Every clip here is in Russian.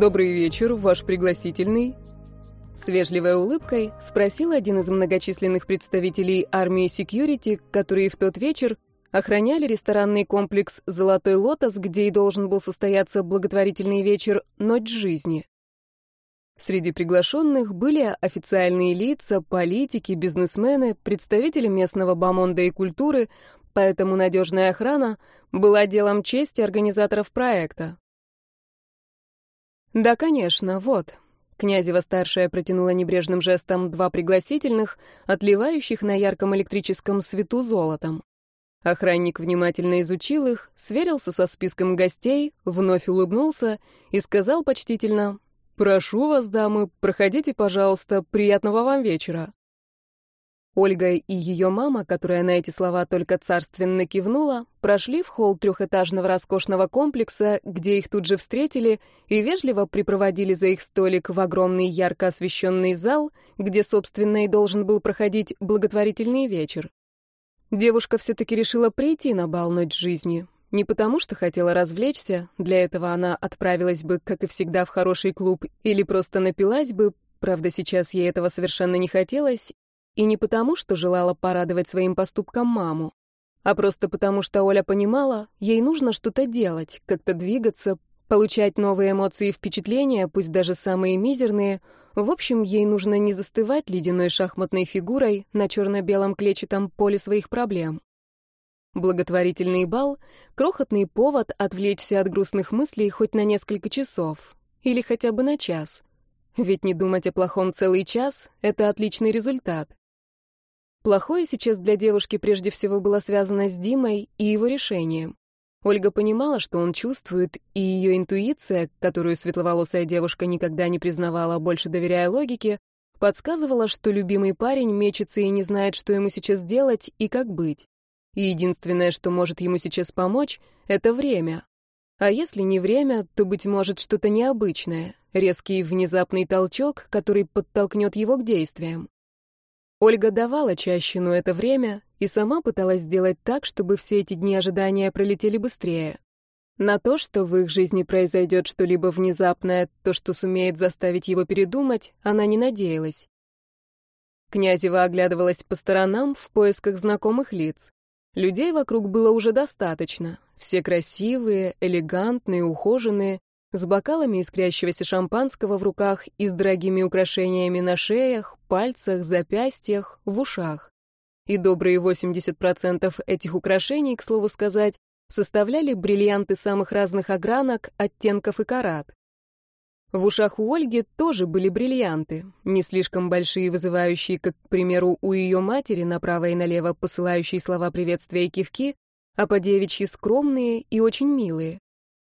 «Добрый вечер, ваш пригласительный». С вежливой улыбкой спросил один из многочисленных представителей армии секьюрити, которые в тот вечер охраняли ресторанный комплекс «Золотой лотос», где и должен был состояться благотворительный вечер «Ночь жизни». Среди приглашенных были официальные лица, политики, бизнесмены, представители местного бомонда и культуры, поэтому надежная охрана была делом чести организаторов проекта. «Да, конечно, вот». Князева-старшая протянула небрежным жестом два пригласительных, отливающих на ярком электрическом свету золотом. Охранник внимательно изучил их, сверился со списком гостей, вновь улыбнулся и сказал почтительно «Прошу вас, дамы, проходите, пожалуйста, приятного вам вечера». Ольга и ее мама, которая на эти слова только царственно кивнула, прошли в холл трехэтажного роскошного комплекса, где их тут же встретили и вежливо припроводили за их столик в огромный ярко освещенный зал, где, собственно, и должен был проходить благотворительный вечер. Девушка все-таки решила прийти на бал «Ночь жизни». Не потому, что хотела развлечься, для этого она отправилась бы, как и всегда, в хороший клуб, или просто напилась бы, правда, сейчас ей этого совершенно не хотелось, и не потому, что желала порадовать своим поступком маму, а просто потому, что Оля понимала, ей нужно что-то делать, как-то двигаться, получать новые эмоции и впечатления, пусть даже самые мизерные. В общем, ей нужно не застывать ледяной шахматной фигурой на черно-белом клетчатом поле своих проблем. Благотворительный бал — крохотный повод отвлечься от грустных мыслей хоть на несколько часов. Или хотя бы на час. Ведь не думать о плохом целый час — это отличный результат. Плохое сейчас для девушки прежде всего было связано с Димой и его решением. Ольга понимала, что он чувствует, и ее интуиция, которую светловолосая девушка никогда не признавала, больше доверяя логике, подсказывала, что любимый парень мечется и не знает, что ему сейчас делать и как быть. И единственное, что может ему сейчас помочь, это время. А если не время, то, быть может, что-то необычное, резкий внезапный толчок, который подтолкнет его к действиям. Ольга давала Чащину это время и сама пыталась сделать так, чтобы все эти дни ожидания пролетели быстрее. На то, что в их жизни произойдет что-либо внезапное, то, что сумеет заставить его передумать, она не надеялась. Князева оглядывалась по сторонам в поисках знакомых лиц. Людей вокруг было уже достаточно. Все красивые, элегантные, ухоженные, с бокалами искрящегося шампанского в руках и с дорогими украшениями на шеях, пальцах, запястьях, в ушах. И добрые 80% этих украшений, к слову сказать, составляли бриллианты самых разных огранок, оттенков и карат. В ушах у Ольги тоже были бриллианты, не слишком большие вызывающие, как, к примеру, у ее матери направо и налево посылающие слова приветствия и кивки, а по девичьи скромные и очень милые.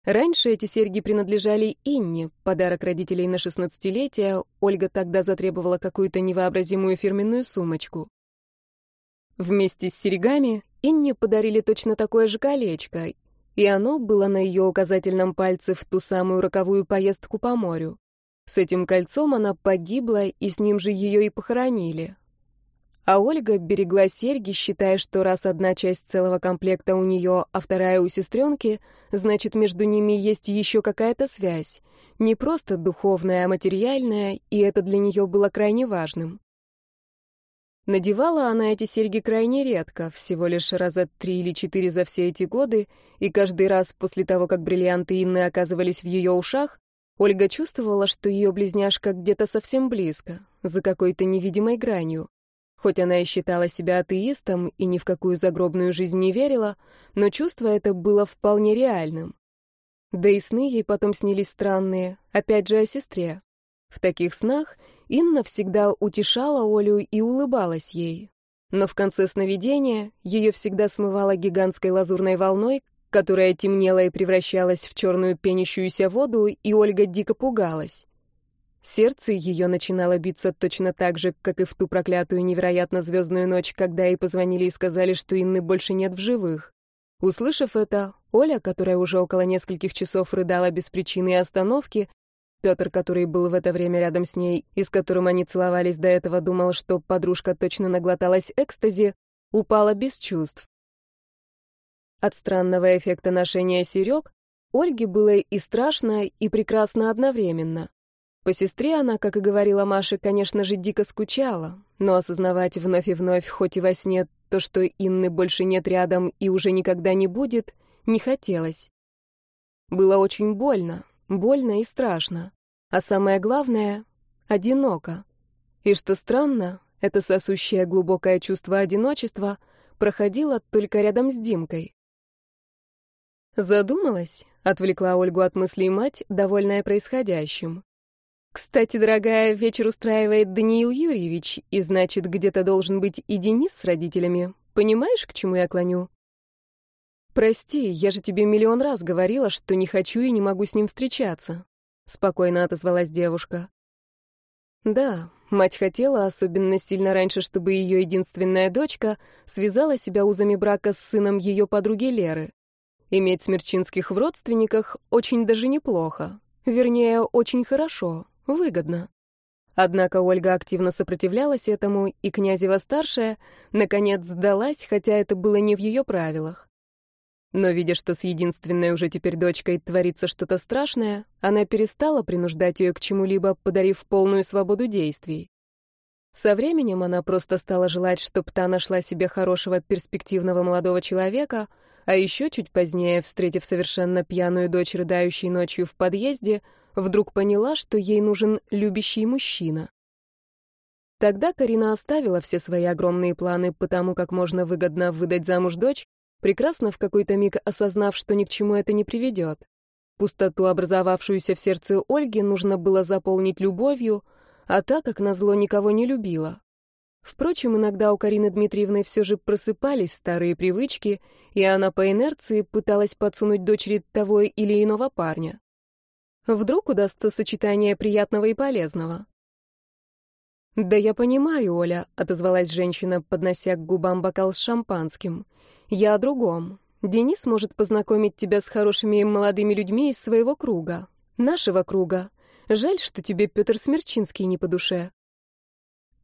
Раньше эти серьги принадлежали Инне, подарок родителей на шестнадцатилетие. Ольга тогда затребовала какую-то невообразимую фирменную сумочку. Вместе с серьгами Инне подарили точно такое же колечко, и оно было на ее указательном пальце в ту самую роковую поездку по морю. С этим кольцом она погибла, и с ним же ее и похоронили. А Ольга берегла серьги, считая, что раз одна часть целого комплекта у нее, а вторая у сестренки, значит, между ними есть еще какая-то связь. Не просто духовная, а материальная, и это для нее было крайне важным. Надевала она эти серьги крайне редко, всего лишь раза три или четыре за все эти годы, и каждый раз после того, как бриллианты Инны оказывались в ее ушах, Ольга чувствовала, что ее близняшка где-то совсем близко, за какой-то невидимой гранью. Хоть она и считала себя атеистом и ни в какую загробную жизнь не верила, но чувство это было вполне реальным. Да и сны ей потом снились странные, опять же о сестре. В таких снах Инна всегда утешала Олю и улыбалась ей. Но в конце сновидения ее всегда смывала гигантской лазурной волной, которая темнела и превращалась в черную пенящуюся воду, и Ольга дико пугалась. Сердце ее начинало биться точно так же, как и в ту проклятую невероятно звездную ночь, когда ей позвонили и сказали, что Инны больше нет в живых. Услышав это, Оля, которая уже около нескольких часов рыдала без причины и остановки, Петр, который был в это время рядом с ней и с которым они целовались до этого, думал, что подружка точно наглоталась экстази, упала без чувств. От странного эффекта ношения серег Ольге было и страшно, и прекрасно одновременно. По сестре она, как и говорила Маша, конечно же, дико скучала, но осознавать вновь и вновь, хоть и во сне, то, что Инны больше нет рядом и уже никогда не будет, не хотелось. Было очень больно, больно и страшно. А самое главное — одиноко. И что странно, это сосущее глубокое чувство одиночества проходило только рядом с Димкой. Задумалась, отвлекла Ольгу от мыслей мать, довольная происходящим. Кстати, дорогая, вечер устраивает Даниил Юрьевич, и значит, где-то должен быть и Денис с родителями. Понимаешь, к чему я клоню? Прости, я же тебе миллион раз говорила, что не хочу и не могу с ним встречаться, спокойно отозвалась девушка. Да, мать хотела особенно сильно раньше, чтобы ее единственная дочка связала себя узами брака с сыном ее подруги Леры. Иметь Смерчинских в родственниках очень даже неплохо. Вернее, очень хорошо, выгодно. Однако Ольга активно сопротивлялась этому, и Князева-старшая, наконец, сдалась, хотя это было не в ее правилах. Но, видя, что с единственной уже теперь дочкой творится что-то страшное, она перестала принуждать ее к чему-либо, подарив полную свободу действий. Со временем она просто стала желать, чтобы та нашла себе хорошего перспективного молодого человека — а еще чуть позднее, встретив совершенно пьяную дочь, рыдающей ночью в подъезде, вдруг поняла, что ей нужен любящий мужчина. Тогда Карина оставила все свои огромные планы по тому, как можно выгодно выдать замуж дочь, прекрасно в какой-то миг осознав, что ни к чему это не приведет. Пустоту, образовавшуюся в сердце Ольги, нужно было заполнить любовью, а так как назло никого не любила. Впрочем, иногда у Карины Дмитриевны все же просыпались старые привычки, и она по инерции пыталась подсунуть дочери того или иного парня. Вдруг удастся сочетание приятного и полезного. «Да я понимаю, Оля», — отозвалась женщина, поднося к губам бокал с шампанским. «Я о другом. Денис может познакомить тебя с хорошими молодыми людьми из своего круга, нашего круга. Жаль, что тебе Петр Смерчинский не по душе».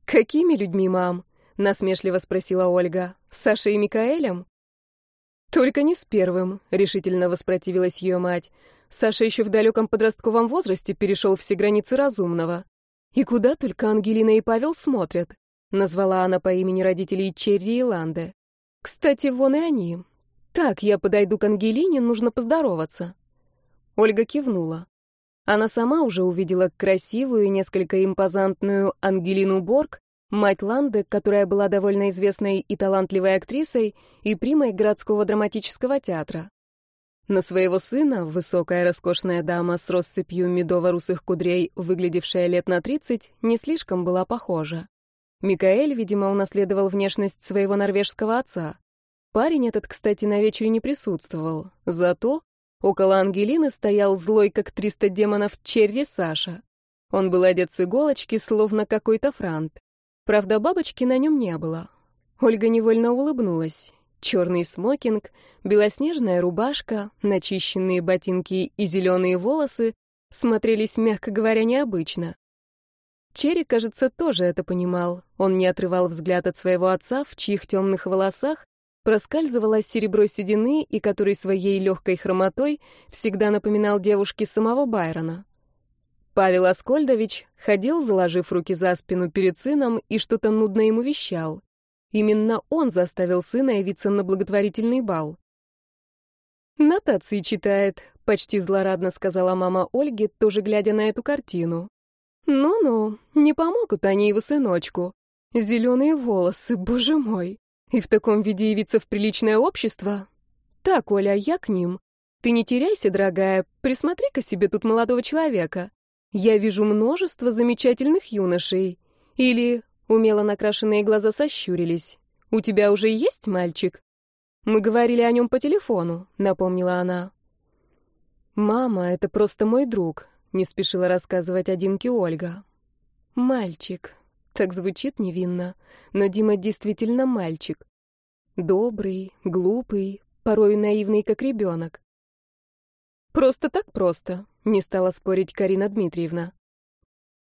«Какими людьми, мам?» — насмешливо спросила Ольга. «С Сашей и Микаэлем?» «Только не с первым», — решительно воспротивилась ее мать. «Саша еще в далеком подростковом возрасте перешел все границы разумного. И куда только Ангелина и Павел смотрят?» — назвала она по имени родителей Черри и Ланде. «Кстати, вон и они. Так, я подойду к Ангелине, нужно поздороваться». Ольга кивнула. Она сама уже увидела красивую и несколько импозантную Ангелину Борг, мать Ланды, которая была довольно известной и талантливой актрисой и примой городского драматического театра. На своего сына, высокая роскошная дама с россыпью медово-русых кудрей, выглядевшая лет на 30, не слишком была похожа. Микаэль, видимо, унаследовал внешность своего норвежского отца. Парень этот, кстати, на вечере не присутствовал. Зато Около Ангелины стоял злой, как триста демонов, Черри Саша. Он был одет с иголочки, словно какой-то франт. Правда, бабочки на нем не было. Ольга невольно улыбнулась. Черный смокинг, белоснежная рубашка, начищенные ботинки и зеленые волосы смотрелись, мягко говоря, необычно. Черри, кажется, тоже это понимал. Он не отрывал взгляд от своего отца, в чьих темных волосах проскальзывало серебро седины и который своей легкой хромотой всегда напоминал девушке самого Байрона. Павел Аскольдович ходил, заложив руки за спину перед сыном, и что-то нудно ему вещал. Именно он заставил сына явиться на благотворительный бал. «Нотации читает», — почти злорадно сказала мама Ольги, тоже глядя на эту картину. «Ну-ну, не помогут они его сыночку. Зеленые волосы, боже мой. И в таком виде явиться в приличное общество? Так, Оля, я к ним. Ты не теряйся, дорогая, присмотри-ка себе тут молодого человека. Я вижу множество замечательных юношей. Или умело накрашенные глаза сощурились. У тебя уже есть мальчик? Мы говорили о нем по телефону, напомнила она. Мама, это просто мой друг, не спешила рассказывать о Димке Ольга. Мальчик. Так звучит невинно, но Дима действительно мальчик. Добрый, глупый, порой наивный, как ребенок. Просто так просто, не стала спорить Карина Дмитриевна.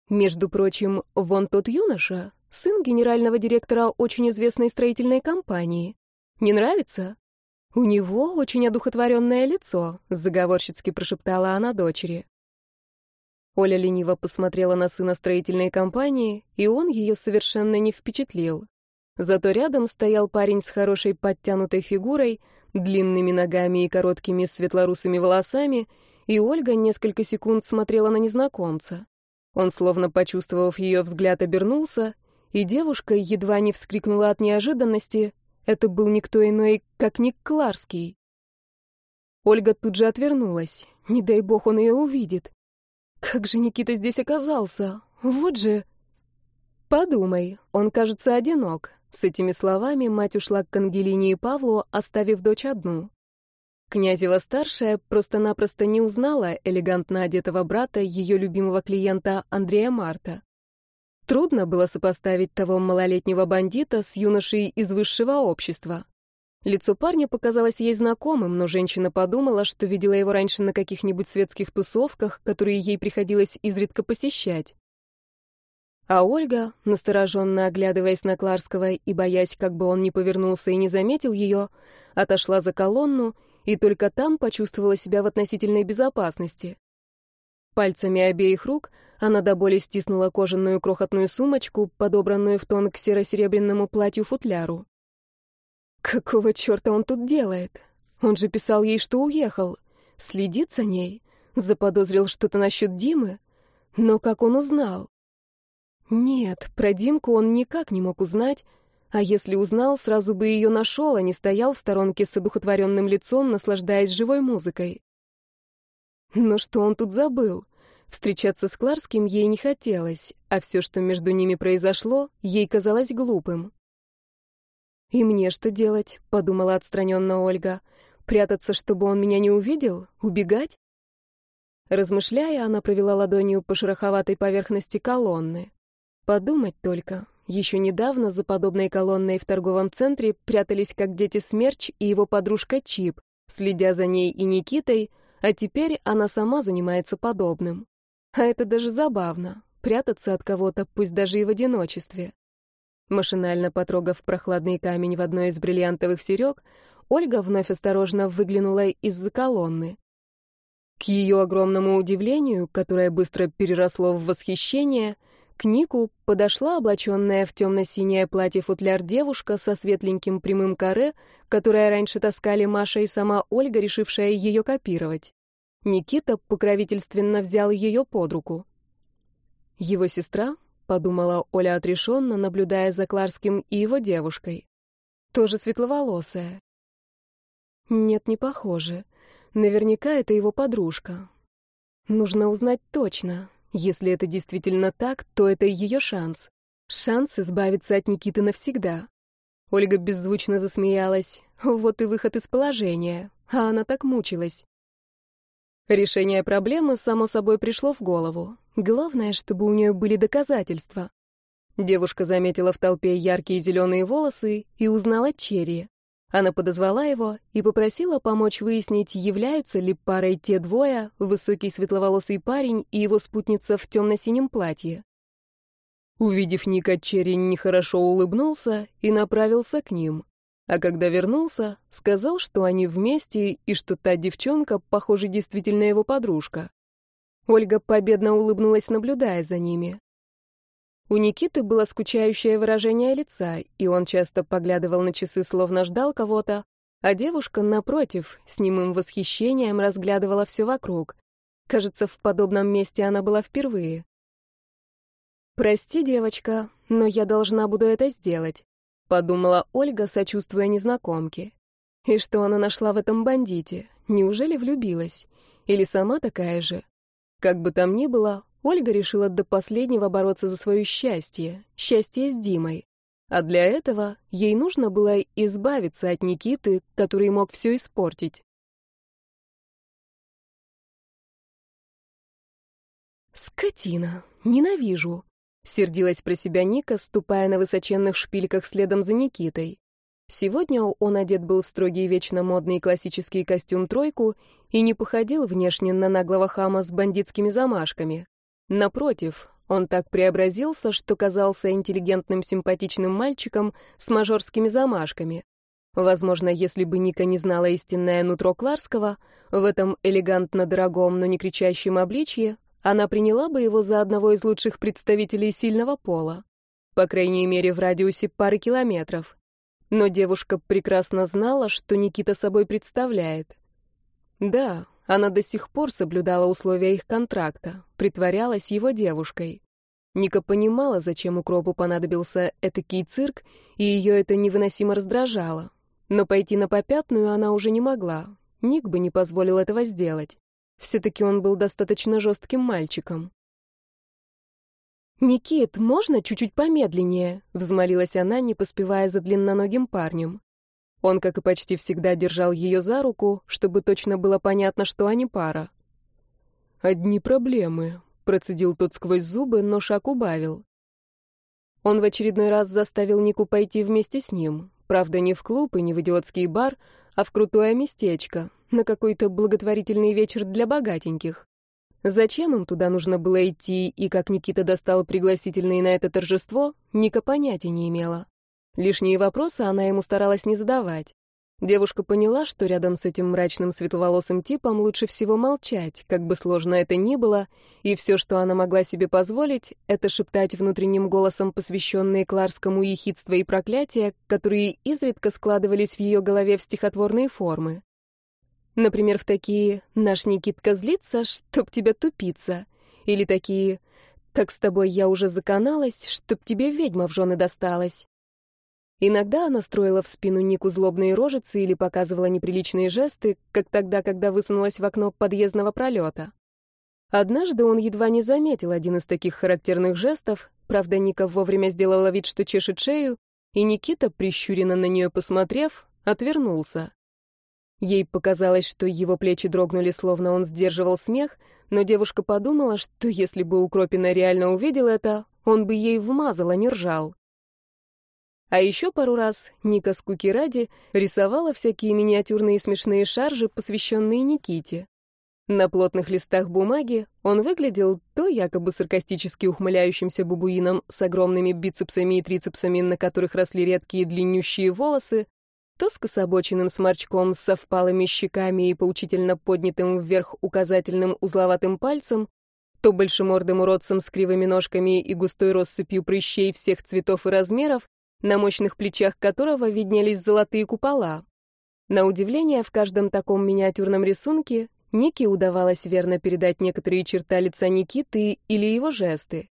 Между прочим, вон тот юноша, сын генерального директора очень известной строительной компании. Не нравится? «У него очень одухотворенное лицо», — заговорщицки прошептала она дочери. Оля лениво посмотрела на сына строительной компании, и он ее совершенно не впечатлил. Зато рядом стоял парень с хорошей подтянутой фигурой, длинными ногами и короткими светлорусыми волосами, и Ольга несколько секунд смотрела на незнакомца. Он, словно почувствовав ее взгляд, обернулся, и девушка едва не вскрикнула от неожиданности, это был никто иной, как Ник Кларский. Ольга тут же отвернулась. Не дай бог он ее увидит. Как же Никита здесь оказался? Вот же... Подумай, он, кажется, одинок. С этими словами мать ушла к Ангелине и Павлу, оставив дочь одну. Князева-старшая просто-напросто не узнала элегантно одетого брата ее любимого клиента Андрея Марта. Трудно было сопоставить того малолетнего бандита с юношей из высшего общества. Лицо парня показалось ей знакомым, но женщина подумала, что видела его раньше на каких-нибудь светских тусовках, которые ей приходилось изредка посещать. А Ольга, настороженно оглядываясь на Кларского и боясь, как бы он не повернулся и не заметил ее, отошла за колонну и только там почувствовала себя в относительной безопасности. Пальцами обеих рук она до боли стиснула кожаную крохотную сумочку, подобранную в тон к серо-серебряному платью-футляру. Какого черта он тут делает? Он же писал ей, что уехал. Следит за ней. Заподозрил что-то насчет Димы. Но как он узнал? Нет, про Димку он никак не мог узнать, а если узнал, сразу бы ее нашел, а не стоял в сторонке с одухотворенным лицом, наслаждаясь живой музыкой. Но что он тут забыл? Встречаться с Кларским ей не хотелось, а все, что между ними произошло, ей казалось глупым. «И мне что делать?» — подумала отстраненно Ольга. «Прятаться, чтобы он меня не увидел? Убегать?» Размышляя, она провела ладонью по шероховатой поверхности колонны. Подумать только. Еще недавно за подобной колонной в торговом центре прятались как дети Смерч и его подружка Чип, следя за ней и Никитой, а теперь она сама занимается подобным. А это даже забавно — прятаться от кого-то, пусть даже и в одиночестве. Машинально потрогав прохладный камень в одной из бриллиантовых серег, Ольга вновь осторожно выглянула из-за колонны. К ее огромному удивлению, которое быстро переросло в восхищение, к Нику подошла облаченная в темно-синее платье-футляр девушка со светленьким прямым каре, которое раньше таскали Маша и сама Ольга, решившая ее копировать. Никита покровительственно взял ее под руку. «Его сестра?» — подумала Оля отрешенно, наблюдая за Кларским и его девушкой. «Тоже светловолосая». «Нет, не похоже. Наверняка это его подружка. Нужно узнать точно. Если это действительно так, то это ее шанс. Шанс избавиться от Никиты навсегда». Ольга беззвучно засмеялась. Вот и выход из положения. А она так мучилась. Решение проблемы, само собой, пришло в голову. Главное, чтобы у нее были доказательства. Девушка заметила в толпе яркие зеленые волосы и узнала Черри. Она подозвала его и попросила помочь выяснить, являются ли парой те двое, высокий светловолосый парень и его спутница в темно-синем платье. Увидев Ника, Черри нехорошо улыбнулся и направился к ним. А когда вернулся, сказал, что они вместе и что та девчонка, похоже, действительно его подружка. Ольга победно улыбнулась, наблюдая за ними. У Никиты было скучающее выражение лица, и он часто поглядывал на часы, словно ждал кого-то, а девушка, напротив, с немым восхищением разглядывала все вокруг. Кажется, в подобном месте она была впервые. «Прости, девочка, но я должна буду это сделать подумала Ольга, сочувствуя незнакомке. И что она нашла в этом бандите? Неужели влюбилась? Или сама такая же? Как бы там ни было, Ольга решила до последнего бороться за свое счастье, счастье с Димой. А для этого ей нужно было избавиться от Никиты, который мог все испортить. Скотина, ненавижу. Сердилась про себя Ника, ступая на высоченных шпильках следом за Никитой. Сегодня он одет был в строгий вечно модный классический костюм-тройку и не походил внешне на наглого хама с бандитскими замашками. Напротив, он так преобразился, что казался интеллигентным симпатичным мальчиком с мажорскими замашками. Возможно, если бы Ника не знала истинное нутро Кларского, в этом элегантно дорогом, но не кричащем обличье, она приняла бы его за одного из лучших представителей сильного пола. По крайней мере, в радиусе пары километров. Но девушка прекрасно знала, что Никита собой представляет. Да, она до сих пор соблюдала условия их контракта, притворялась его девушкой. Ника понимала, зачем укропу понадобился этакий цирк, и ее это невыносимо раздражало. Но пойти на попятную она уже не могла. Ник бы не позволил этого сделать. Все-таки он был достаточно жестким мальчиком. «Никит, можно чуть-чуть помедленнее?» — взмолилась она, не поспевая за длинноногим парнем. Он, как и почти всегда, держал ее за руку, чтобы точно было понятно, что они пара. «Одни проблемы», — процедил тот сквозь зубы, но шаг убавил. Он в очередной раз заставил Нику пойти вместе с ним. Правда, не в клуб и не в идиотский бар, а в крутое местечко, на какой-то благотворительный вечер для богатеньких. Зачем им туда нужно было идти, и как Никита достал пригласительные на это торжество, Ника понятия не имела. Лишние вопросы она ему старалась не задавать. Девушка поняла, что рядом с этим мрачным светловолосым типом лучше всего молчать, как бы сложно это ни было, и все, что она могла себе позволить, это шептать внутренним голосом посвященные Кларскому ехидства и проклятия, которые изредка складывались в ее голове в стихотворные формы. Например, в такие «Наш Никитка злится, чтоб тебя тупиться», или такие «Как с тобой я уже заканалась, чтоб тебе ведьма в жены досталась». Иногда она строила в спину Нику злобные рожицы или показывала неприличные жесты, как тогда, когда высунулась в окно подъездного пролета. Однажды он едва не заметил один из таких характерных жестов, правда, Ника вовремя сделала вид, что чешет шею, и Никита, прищуренно на нее посмотрев, отвернулся. Ей показалось, что его плечи дрогнули, словно он сдерживал смех, но девушка подумала, что если бы Укропина реально увидел это, он бы ей вмазал, а не ржал. А еще пару раз Ника скуки ради рисовала всякие миниатюрные смешные шаржи, посвященные Никите. На плотных листах бумаги он выглядел то якобы саркастически ухмыляющимся бабуином с огромными бицепсами и трицепсами, на которых росли редкие длиннющие волосы, то с кособоченным сморчком с совпалыми щеками и поучительно поднятым вверх указательным узловатым пальцем, то большемордым уродцем с кривыми ножками и густой россыпью прыщей всех цветов и размеров, на мощных плечах которого виднелись золотые купола. На удивление, в каждом таком миниатюрном рисунке Нике удавалось верно передать некоторые черты лица Никиты или его жесты.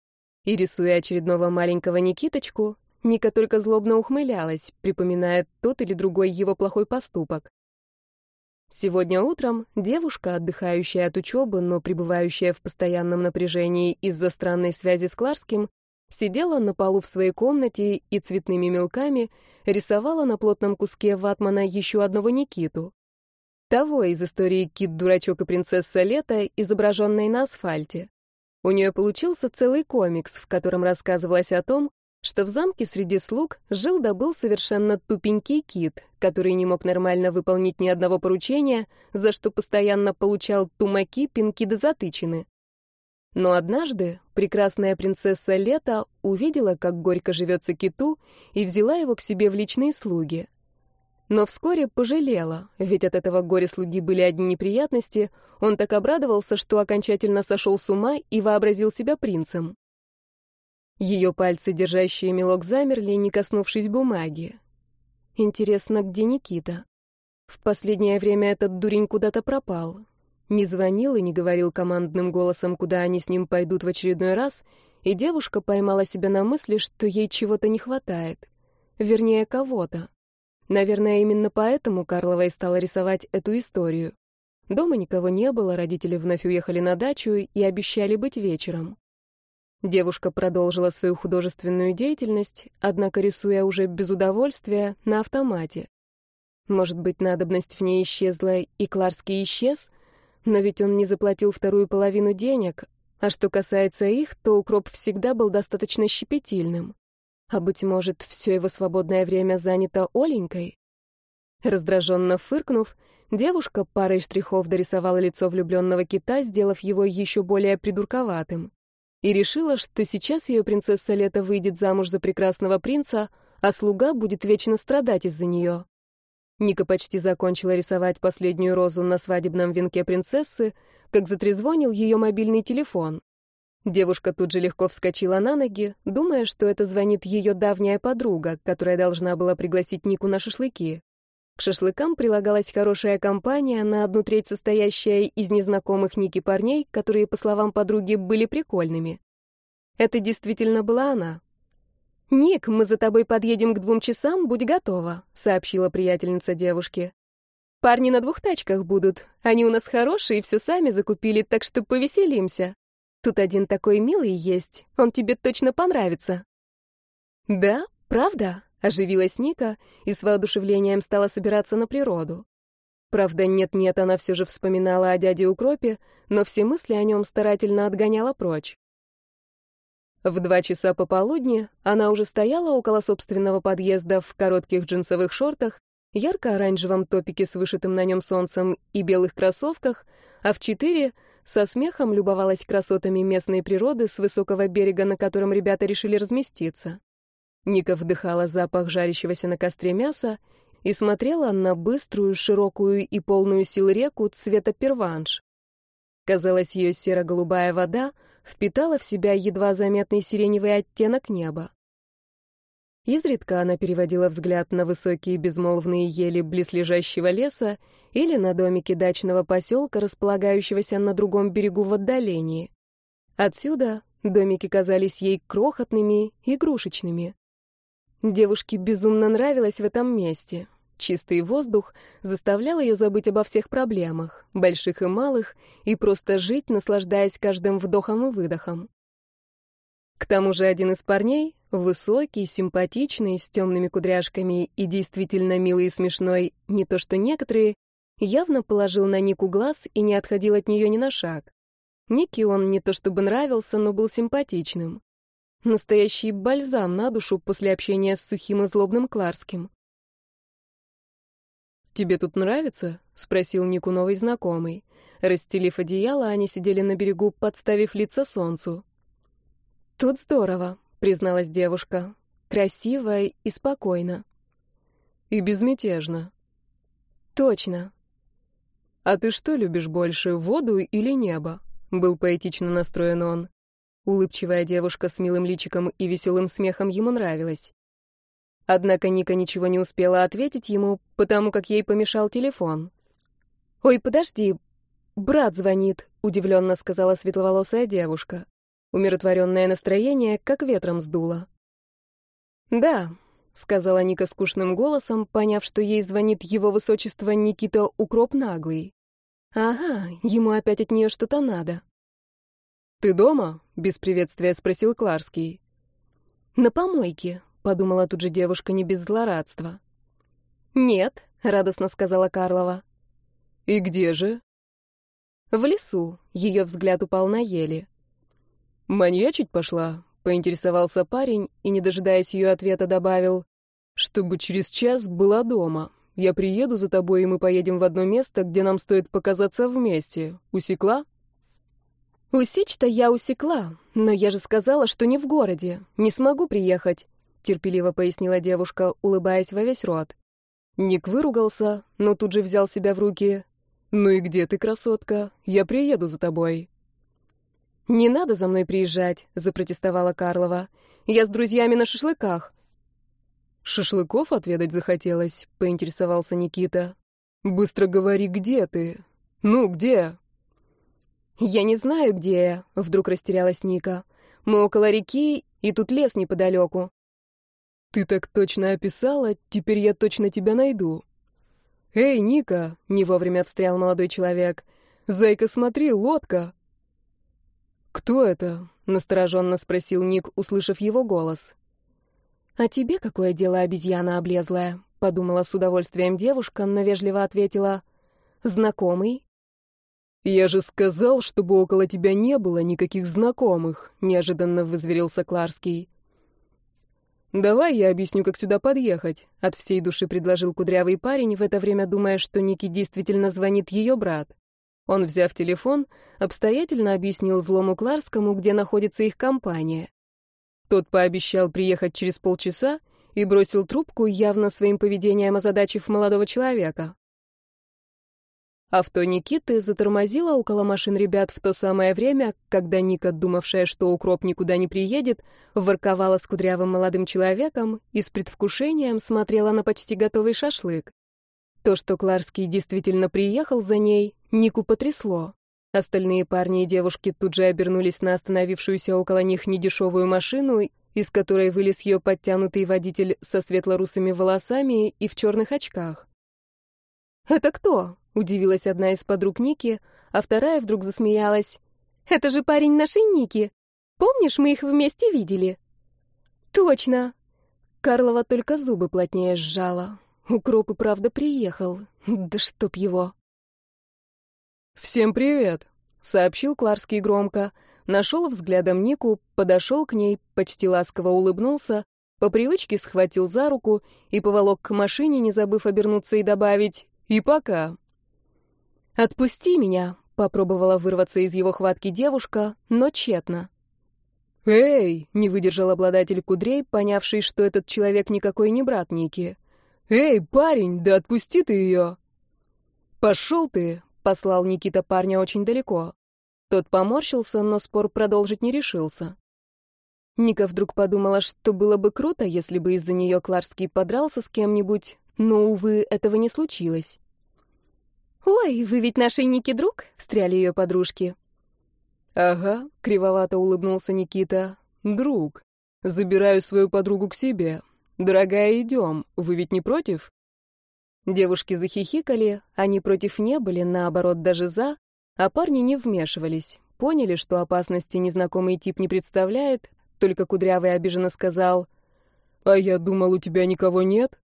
И рисуя очередного маленького Никиточку, Ника только злобно ухмылялась, припоминая тот или другой его плохой поступок. Сегодня утром девушка, отдыхающая от учебы, но пребывающая в постоянном напряжении из-за странной связи с Кларским, Сидела на полу в своей комнате и цветными мелками рисовала на плотном куске ватмана еще одного Никиту. Того из истории «Кит-дурачок и принцесса Лето», изображенной на асфальте. У нее получился целый комикс, в котором рассказывалось о том, что в замке среди слуг жил да был совершенно тупенький кит, который не мог нормально выполнить ни одного поручения, за что постоянно получал тумаки, пинки да затычины. Но однажды прекрасная принцесса Лета увидела, как горько живется киту, и взяла его к себе в личные слуги. Но вскоре пожалела, ведь от этого горе-слуги были одни неприятности, он так обрадовался, что окончательно сошел с ума и вообразил себя принцем. Ее пальцы, держащие мелок, замерли, не коснувшись бумаги. Интересно, где Никита? В последнее время этот дурень куда-то пропал. Не звонил и не говорил командным голосом, куда они с ним пойдут в очередной раз, и девушка поймала себя на мысли, что ей чего-то не хватает. Вернее, кого-то. Наверное, именно поэтому Карлова и стала рисовать эту историю. Дома никого не было, родители вновь уехали на дачу и обещали быть вечером. Девушка продолжила свою художественную деятельность, однако рисуя уже без удовольствия, на автомате. Может быть, надобность в ней исчезла, и Кларский исчез? Но ведь он не заплатил вторую половину денег, а что касается их, то укроп всегда был достаточно щепетильным. А, быть может, все его свободное время занято Оленькой? Раздраженно фыркнув, девушка парой штрихов дорисовала лицо влюбленного кита, сделав его еще более придурковатым. И решила, что сейчас ее принцесса Лето выйдет замуж за прекрасного принца, а слуга будет вечно страдать из-за нее. Ника почти закончила рисовать последнюю розу на свадебном венке принцессы, как затрезвонил ее мобильный телефон. Девушка тут же легко вскочила на ноги, думая, что это звонит ее давняя подруга, которая должна была пригласить Нику на шашлыки. К шашлыкам прилагалась хорошая компания, на одну треть состоящая из незнакомых Ники парней, которые, по словам подруги, были прикольными. Это действительно была она. «Ник, мы за тобой подъедем к двум часам, будь готова», — сообщила приятельница девушки. «Парни на двух тачках будут. Они у нас хорошие, все сами закупили, так что повеселимся. Тут один такой милый есть, он тебе точно понравится». «Да? Правда?» — оживилась Ника и с воодушевлением стала собираться на природу. Правда, нет-нет, она все же вспоминала о дяде Укропе, но все мысли о нем старательно отгоняла прочь. В два часа пополудни она уже стояла около собственного подъезда в коротких джинсовых шортах, ярко-оранжевом топике с вышитым на нем солнцем и белых кроссовках, а в четыре со смехом любовалась красотами местной природы с высокого берега, на котором ребята решили разместиться. Ника вдыхала запах жарящегося на костре мяса и смотрела на быструю, широкую и полную сил реку цвета перванш. Казалось, ее серо-голубая вода впитала в себя едва заметный сиреневый оттенок неба. Изредка она переводила взгляд на высокие безмолвные ели близлежащего леса или на домики дачного поселка, располагающегося на другом берегу в отдалении. Отсюда домики казались ей крохотными, игрушечными. Девушке безумно нравилось в этом месте. Чистый воздух заставлял ее забыть обо всех проблемах, больших и малых, и просто жить, наслаждаясь каждым вдохом и выдохом. К тому же один из парней, высокий, симпатичный, с темными кудряшками и действительно милый и смешной, не то что некоторые, явно положил на Нику глаз и не отходил от нее ни на шаг. Нике он не то чтобы нравился, но был симпатичным. Настоящий бальзам на душу после общения с сухим и злобным Кларским. «Тебе тут нравится?» — спросил Нику новый знакомый. Расстелив одеяло, они сидели на берегу, подставив лица солнцу. «Тут здорово», — призналась девушка. «Красиво и спокойно». «И безмятежно». «Точно». «А ты что любишь больше, воду или небо?» — был поэтично настроен он. Улыбчивая девушка с милым личиком и веселым смехом ему нравилась. Однако Ника ничего не успела ответить ему, потому как ей помешал телефон. «Ой, подожди, брат звонит», — удивленно сказала светловолосая девушка. Умиротворенное настроение как ветром сдуло. «Да», — сказала Ника скучным голосом, поняв, что ей звонит его высочество Никита Укроп Наглый. «Ага, ему опять от нее что-то надо». «Ты дома?» — без приветствия спросил Кларский. «На помойке», — подумала тут же девушка не без злорадства. «Нет», — радостно сказала Карлова. «И где же?» «В лесу», — ее взгляд упал на ели. «Маньячить пошла?» — поинтересовался парень и, не дожидаясь ее ответа, добавил, «Чтобы через час была дома. Я приеду за тобой, и мы поедем в одно место, где нам стоит показаться вместе. Усекла?» «Усечь-то я усекла, но я же сказала, что не в городе, не смогу приехать», — терпеливо пояснила девушка, улыбаясь во весь рот. Ник выругался, но тут же взял себя в руки. «Ну и где ты, красотка? Я приеду за тобой». «Не надо за мной приезжать», — запротестовала Карлова. «Я с друзьями на шашлыках». «Шашлыков отведать захотелось», — поинтересовался Никита. «Быстро говори, где ты? Ну, где?» «Я не знаю, где я», — вдруг растерялась Ника. «Мы около реки, и тут лес неподалеку». «Ты так точно описала, теперь я точно тебя найду». «Эй, Ника!» — не вовремя встрял молодой человек. «Зайка, смотри, лодка!» «Кто это?» — настороженно спросил Ник, услышав его голос. «А тебе какое дело, обезьяна облезлая?» — подумала с удовольствием девушка, но вежливо ответила. «Знакомый?» «Я же сказал, чтобы около тебя не было никаких знакомых», — неожиданно вызверился Кларский. «Давай я объясню, как сюда подъехать», — от всей души предложил кудрявый парень, в это время думая, что Ники действительно звонит ее брат. Он, взяв телефон, обстоятельно объяснил злому Кларскому, где находится их компания. Тот пообещал приехать через полчаса, и бросил трубку, явно своим поведением озадачив молодого человека. Авто Никиты затормозило около машин ребят в то самое время, когда Ника, думавшая, что укроп никуда не приедет, ворковала с кудрявым молодым человеком и с предвкушением смотрела на почти готовый шашлык. То, что Кларский действительно приехал за ней, Нику потрясло. Остальные парни и девушки тут же обернулись на остановившуюся около них недешевую машину, из которой вылез ее подтянутый водитель со светло-русыми волосами и в черных очках. «Это кто?» — удивилась одна из подруг Ники, а вторая вдруг засмеялась. «Это же парень нашей Ники. Помнишь, мы их вместе видели?» «Точно!» Карлова только зубы плотнее сжала. Укроп и правда приехал. Да чтоб его. «Всем привет!» — сообщил Кларский громко. Нашел взглядом Нику, подошел к ней, почти ласково улыбнулся, по привычке схватил за руку и поволок к машине, не забыв обернуться и добавить «И пока». «Отпусти меня!» — попробовала вырваться из его хватки девушка, но тщетно. «Эй!» — не выдержал обладатель кудрей, понявший, что этот человек никакой не брат Ники. «Эй, парень, да отпусти ты ее!» «Пошел ты!» — послал Никита парня очень далеко. Тот поморщился, но спор продолжить не решился. Ника вдруг подумала, что было бы круто, если бы из-за нее Кларский подрался с кем-нибудь, но, увы, этого не случилось. «Ой, вы ведь нашей Ники друг?» — встряли ее подружки. «Ага», — кривовато улыбнулся Никита. «Друг. Забираю свою подругу к себе. «Дорогая, идем. Вы ведь не против?» Девушки захихикали, они против не были, наоборот, даже за, а парни не вмешивались, поняли, что опасности незнакомый тип не представляет, только Кудрявый обиженно сказал, «А я думал, у тебя никого нет?»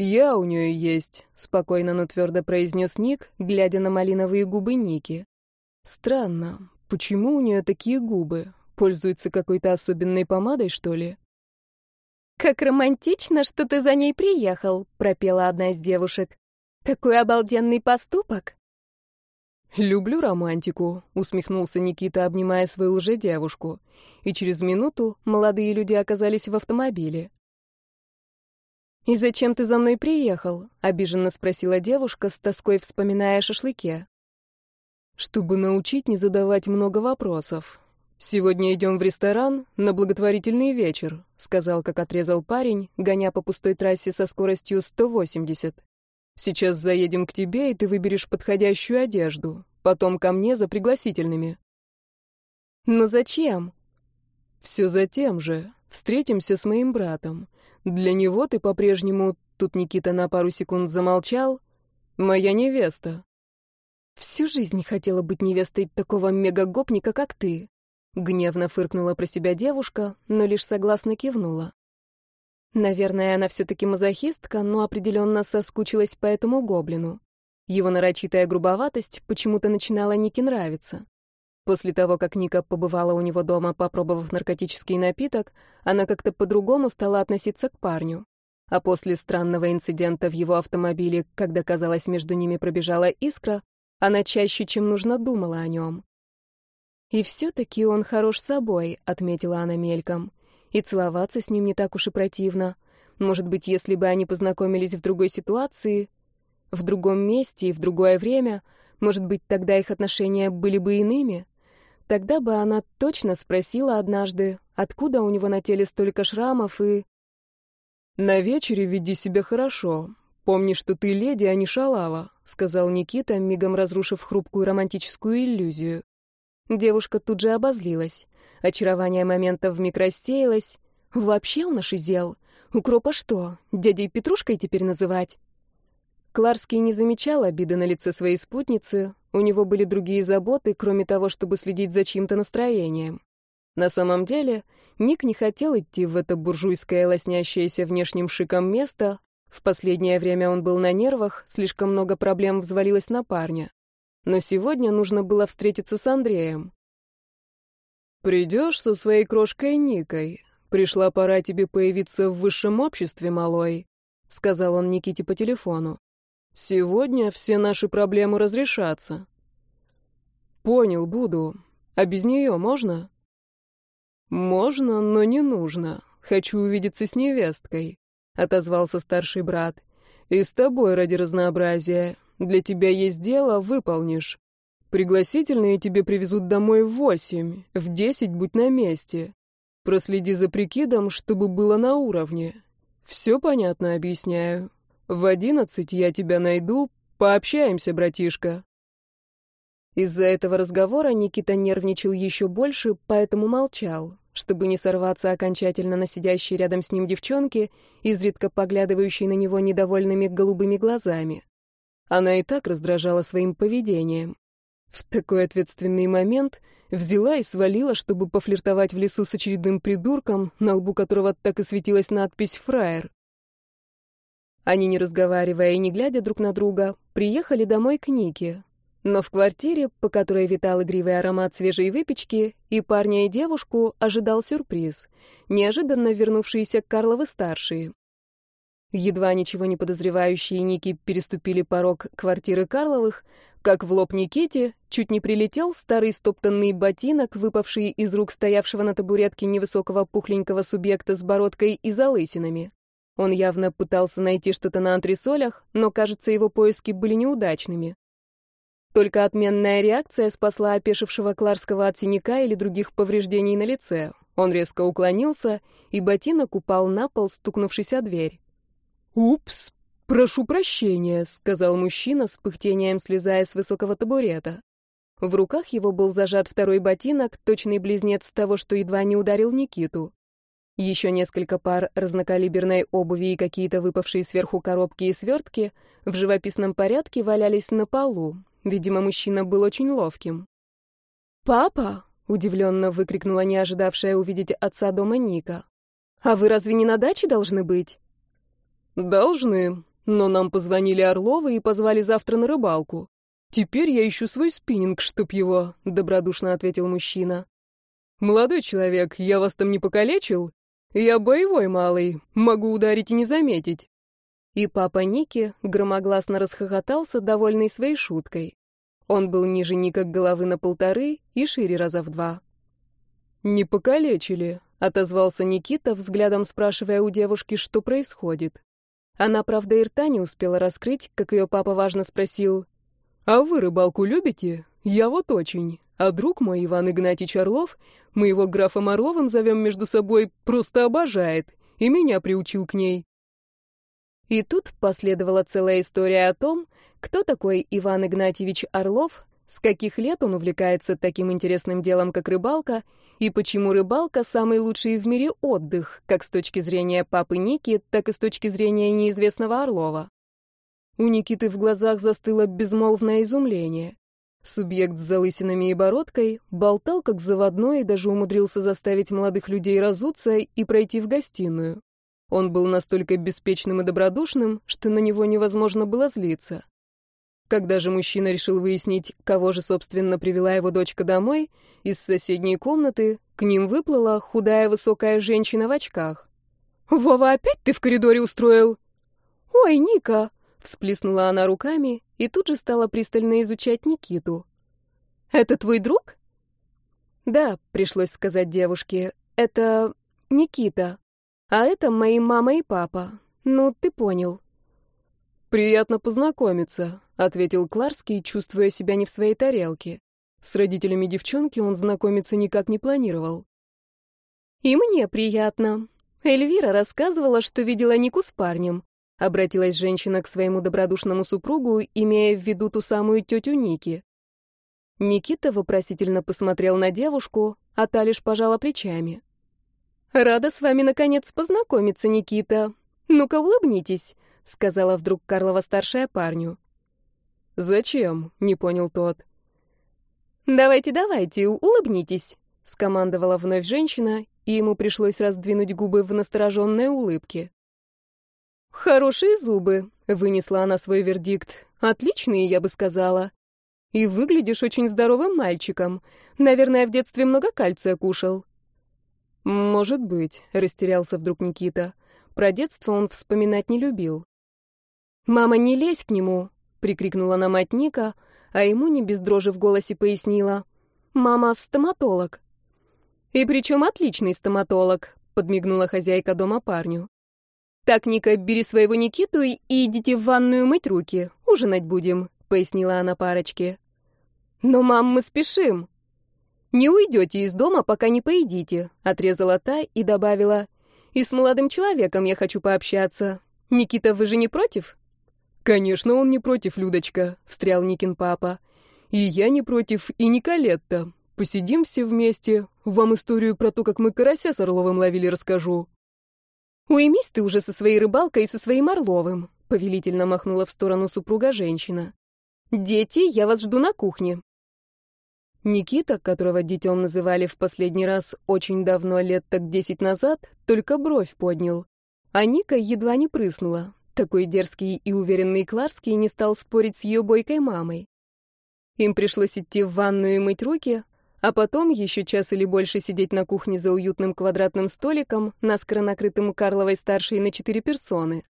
«Я у нее есть», — спокойно, но твердо произнес Ник, глядя на малиновые губы Ники. «Странно, почему у нее такие губы? Пользуется какой-то особенной помадой, что ли?» «Как романтично, что ты за ней приехал», — пропела одна из девушек. «Такой обалденный поступок». «Люблю романтику», — усмехнулся Никита, обнимая свою лже-девушку. И через минуту молодые люди оказались в автомобиле. «И зачем ты за мной приехал?» — обиженно спросила девушка, с тоской вспоминая о шашлыке. «Чтобы научить не задавать много вопросов. «Сегодня идем в ресторан на благотворительный вечер», — сказал, как отрезал парень, гоня по пустой трассе со скоростью 180. «Сейчас заедем к тебе, и ты выберешь подходящую одежду. Потом ко мне за пригласительными». «Но зачем?» «Все за тем же. Встретимся с моим братом. Для него ты по-прежнему...» Тут Никита на пару секунд замолчал. «Моя невеста». «Всю жизнь хотела быть невестой такого мегагопника, как ты», Гневно фыркнула про себя девушка, но лишь согласно кивнула. Наверное, она все-таки мазохистка, но определенно соскучилась по этому гоблину. Его нарочитая грубоватость почему-то начинала Нике нравиться. После того, как Ника побывала у него дома, попробовав наркотический напиток, она как-то по-другому стала относиться к парню. А после странного инцидента в его автомобиле, когда, казалось, между ними пробежала искра, она чаще, чем нужно, думала о нем. «И все-таки он хорош собой», — отметила она мельком. «И целоваться с ним не так уж и противно. Может быть, если бы они познакомились в другой ситуации, в другом месте и в другое время, может быть, тогда их отношения были бы иными? Тогда бы она точно спросила однажды, откуда у него на теле столько шрамов и...» «На вечере веди себя хорошо. Помни, что ты леди, а не шалава», — сказал Никита, мигом разрушив хрупкую романтическую иллюзию. Девушка тут же обозлилась. Очарование момента вмиг рассеялось. Вообще он ошизел. Укропа что, дядей Петрушкой теперь называть? Кларский не замечал обиды на лице своей спутницы. У него были другие заботы, кроме того, чтобы следить за чьим-то настроением. На самом деле, Ник не хотел идти в это буржуйское, лоснящееся внешним шиком место. В последнее время он был на нервах, слишком много проблем взвалилось на парня но сегодня нужно было встретиться с Андреем. «Придешь со своей крошкой Никой. Пришла пора тебе появиться в высшем обществе, малой», — сказал он Никите по телефону. «Сегодня все наши проблемы разрешатся». «Понял, буду. А без нее можно?» «Можно, но не нужно. Хочу увидеться с невесткой», — отозвался старший брат. «И с тобой ради разнообразия. Для тебя есть дело, выполнишь. Пригласительные тебе привезут домой в восемь, в десять будь на месте. Проследи за прикидом, чтобы было на уровне. Все понятно объясняю. В одиннадцать я тебя найду, пообщаемся, братишка». Из-за этого разговора Никита нервничал еще больше, поэтому молчал, чтобы не сорваться окончательно на сидящей рядом с ним девчонке, изредка поглядывающей на него недовольными голубыми глазами. Она и так раздражала своим поведением. В такой ответственный момент взяла и свалила, чтобы пофлиртовать в лесу с очередным придурком, на лбу которого так и светилась надпись «Фраер». Они, не разговаривая и не глядя друг на друга, приехали домой к Нике, но в квартире, по которой витал игривый аромат свежей выпечки, и парня, и девушку ожидал сюрприз, неожиданно вернувшиеся Карловы-старшие. Едва ничего не подозревающие Ники переступили порог квартиры Карловых, как в лоб Никите чуть не прилетел старый стоптанный ботинок, выпавший из рук стоявшего на табуретке невысокого пухленького субъекта с бородкой и залысинами. Он явно пытался найти что-то на антресолях, но, кажется, его поиски были неудачными. Только отменная реакция спасла опешившего Кларского от синяка или других повреждений на лице. Он резко уклонился, и ботинок упал на пол, стукнувшись о дверь. «Упс, прошу прощения», — сказал мужчина с пыхтением, слезая с высокого табурета. В руках его был зажат второй ботинок, точный близнец того, что едва не ударил Никиту. Еще несколько пар разнокалиберной обуви и какие-то выпавшие сверху коробки и свертки в живописном порядке валялись на полу, Видимо, мужчина был очень ловким. «Папа!» — удивленно выкрикнула не ожидавшая увидеть отца дома Ника. «А вы разве не на даче должны быть?» «Должны, но нам позвонили Орловы и позвали завтра на рыбалку. Теперь я ищу свой спиннинг, чтоб его», — добродушно ответил мужчина. «Молодой человек, я вас там не покалечил? Я боевой малый, могу ударить и не заметить». И папа Ники громогласно расхохотался, довольный своей шуткой. Он был ниже Ника головы на полторы и шире раза в два. «Не покалечили», — отозвался Никита, взглядом спрашивая у девушки, что происходит. Она, правда, и рта не успела раскрыть, как ее папа важно спросил. «А вы рыбалку любите? Я вот очень. А друг мой, Иван Игнатьич Орлов, мы его графом Орловым зовем между собой, просто обожает, и меня приучил к ней. И тут последовала целая история о том, кто такой Иван Игнатьевич Орлов, с каких лет он увлекается таким интересным делом, как рыбалка, и почему рыбалка — самый лучший в мире отдых, как с точки зрения папы Ники, так и с точки зрения неизвестного Орлова. У Никиты в глазах застыло безмолвное изумление. Субъект с залысинами и бородкой болтал как заводной и даже умудрился заставить молодых людей разуться и пройти в гостиную. Он был настолько беспечным и добродушным, что на него невозможно было злиться. Когда же мужчина решил выяснить, кого же, собственно, привела его дочка домой, из соседней комнаты к ним выплыла худая высокая женщина в очках. «Вова, опять ты в коридоре устроил?» «Ой, Ника!» — всплеснула она руками и тут же стала пристально изучать Никиту. «Это твой друг?» «Да», — пришлось сказать девушке, — «это Никита». А это мои мама и папа. Ну, ты понял. Приятно познакомиться, ответил Кларский, чувствуя себя не в своей тарелке. С родителями девчонки он знакомиться никак не планировал. И мне приятно. Эльвира рассказывала, что видела Нику с парнем. Обратилась женщина к своему добродушному супругу, имея в виду ту самую тетю Ники. Никита вопросительно посмотрел на девушку, а та лишь пожала плечами. «Рада с вами, наконец, познакомиться, Никита. Ну-ка, улыбнитесь», — сказала вдруг Карлова-старшая парню. «Зачем?» — не понял тот. «Давайте, давайте, улыбнитесь», — скомандовала вновь женщина, и ему пришлось раздвинуть губы в настороженной улыбке. «Хорошие зубы», — вынесла она свой вердикт. «Отличные, я бы сказала. И выглядишь очень здоровым мальчиком. Наверное, в детстве много кальция кушал». «Может быть», — растерялся вдруг Никита. Про детство он вспоминать не любил. «Мама, не лезь к нему!» — прикрикнула на мать Ника, а ему не без дрожи в голосе пояснила. «Мама — стоматолог». «И причем отличный стоматолог», — подмигнула хозяйка дома парню. «Так, Ника, бери своего Никиту и идите в ванную мыть руки. Ужинать будем», — пояснила она парочке. «Но, мам, мы спешим». «Не уйдете из дома, пока не поедите», — отрезала та и добавила. «И с молодым человеком я хочу пообщаться. Никита, вы же не против?» «Конечно, он не против, Людочка», — встрял Никин папа. «И я не против, и Николетта. Посидим все вместе. Вам историю про то, как мы карася с Орловым ловили, расскажу». «Уймись ты уже со своей рыбалкой и со своим Орловым», — повелительно махнула в сторону супруга женщина. «Дети, я вас жду на кухне». Никита, которого детем называли в последний раз очень давно, лет так десять назад, только бровь поднял. А Ника едва не прыснула. Такой дерзкий и уверенный Кларский не стал спорить с ее бойкой мамой. Им пришлось идти в ванную и мыть руки, а потом еще час или больше сидеть на кухне за уютным квадратным столиком, наскоро накрытым Карловой-старшей на четыре персоны.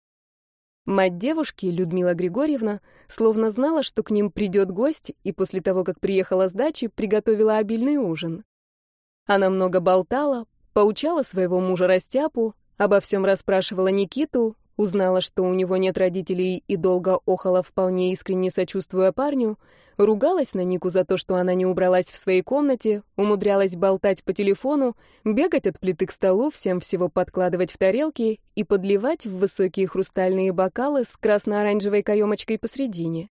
Мать девушки, Людмила Григорьевна, словно знала, что к ним придет гость, и после того, как приехала с дачи, приготовила обильный ужин. Она много болтала, поучала своего мужа Растяпу, обо всем расспрашивала Никиту, Узнала, что у него нет родителей и долго охала, вполне искренне сочувствуя парню, ругалась на Нику за то, что она не убралась в своей комнате, умудрялась болтать по телефону, бегать от плиты к столу, всем всего подкладывать в тарелки и подливать в высокие хрустальные бокалы с красно-оранжевой каемочкой посредине.